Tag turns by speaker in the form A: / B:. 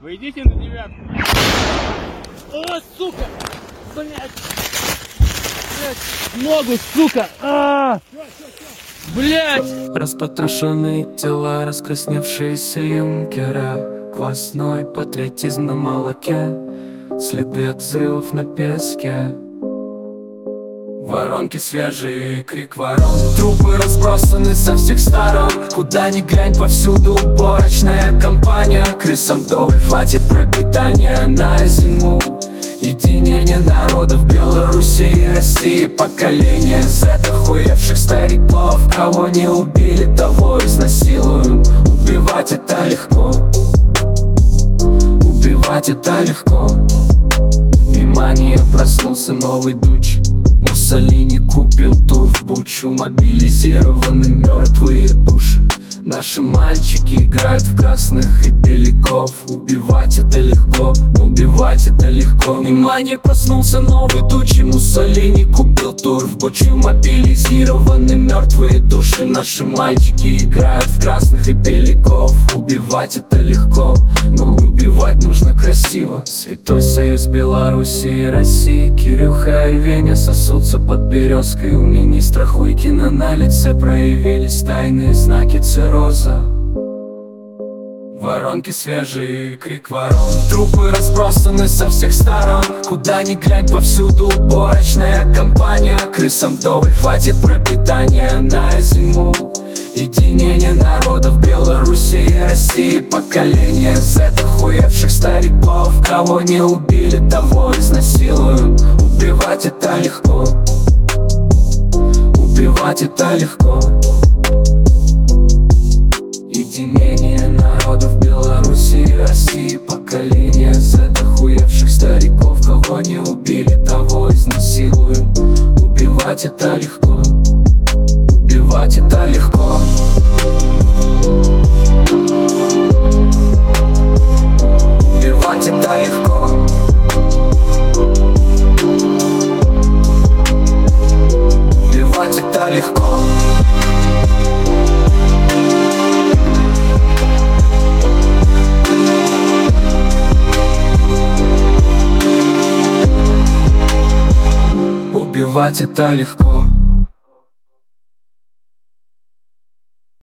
A: Вы на девятку. О, сука! Блять! Блять! Ногу, сука! А! Блять!
B: Распотрошенные тела, раскрасневшиеся юнкера Квасной патриотизм на молоке Следы от взрывов на песке Воронки свежие, крик ворон Трупы разбросаны со всех сторон Куда ни глянь, повсюду уборочная компания Крысам вдовы хватит пропитания на зиму. Единение народов Беларуси и России Поколение Z охуевших стариков. Кого не убили, того изнасилуем. Убивать это легко. Убивать это легко. Внимание, проснулся новый дуч. Муссолини купил тур в Бучу Мобилизированы мертвые Наши мальчики играют в красных и беляков. Убивать это легко, убивать это легко. Внимание, проснулся новый тучи Муссолини купил тур. В Бучу Мобилизированы мертвые души. Наши мальчики играют в красных беляков Убивать это легко, но убивать нужно красиво. Святой Союз Беларуси и России Кирюха и Веня сосутся под березкой. У министра Хуйкина на лице проявились тайные знаки цирроза. Воронки свежие, крик ворон. Трупы разбросаны со всех сторон. Куда ни глянь, повсюду уборочная компания. Крысам вдовы хватит пропитания на зиму Единение народов Беларуси и России. Поколение Z охуевших стариков Кого не убили, того изнасилуем Убивать это легко. Убивать это легко. Единение народов Беларуси и России. Поколение Z охуевших стариков Кого не убили, того изнасилуем Убивать это легко Убивать это легко. Убивать это легко. Убивать это легко. Убивать это легко